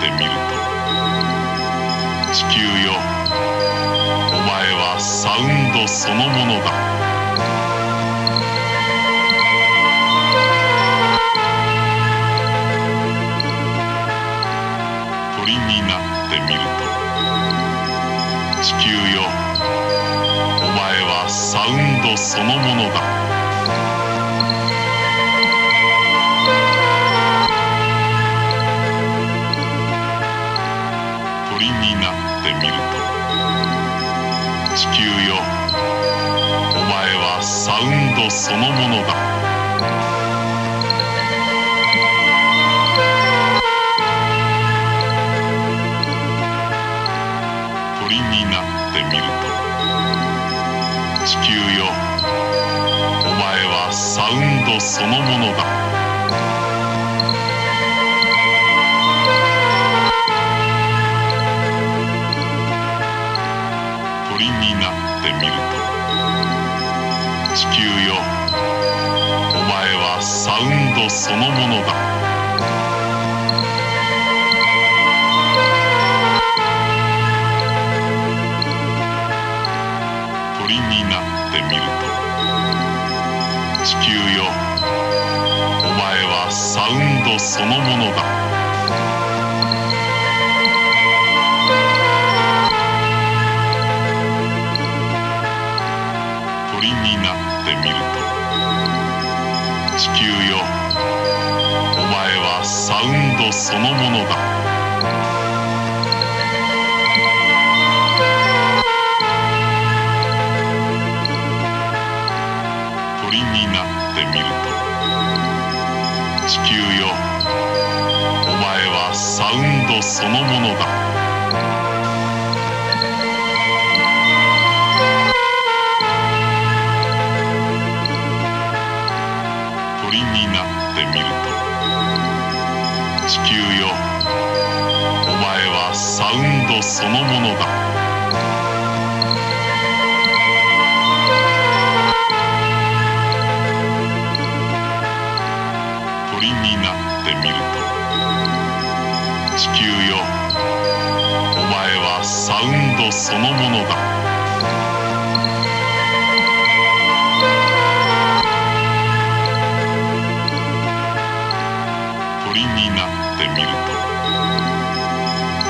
ってみると。地球よ。お前はサウンドそのものだ。鳥になってみると。地球よ。お前はサウンドそのものだ。地球よ。お前はサウンドそのものだ。鳥になってみると。地球よ。お前はサウンドそのものだ。サウンドそのものだ鳥になってみると。地球よ。お前はサウンドそのものだ鳥になってみると。地球よ。お前はサウンドそのものだ。鳥になってみると。地球よ。お前はサウンドそのものだ。になってみると地球よお前はサウンドそのものだ。鳥になってみると地球よお前はサウンドそのものだ。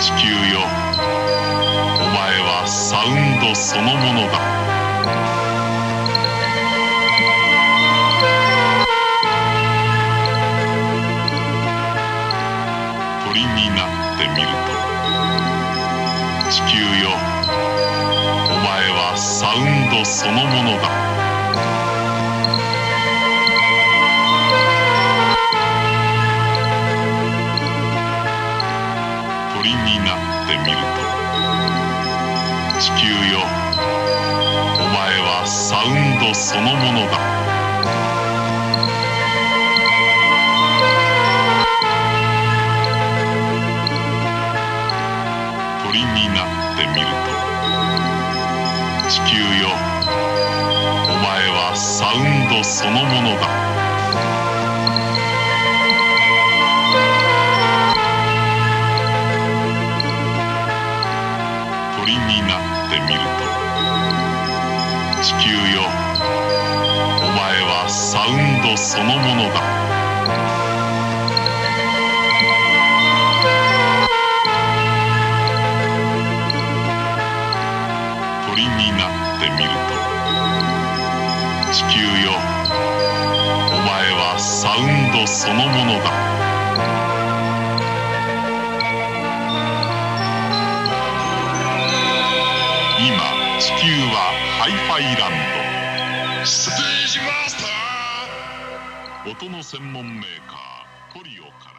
地球よ。お前はサウンドそのものだ。鳥になってみると。地球よ。お前はサウンドそのものだ。ドそのものだ鳥になってみると地球よお前はサウンドそのものだ鳥になってみると地球よサウンドそのものだ鳥になってみると地球よお前はサウンドそのものだ今地球はハイファイランド。ステージマスター音の専門メーカートリオか。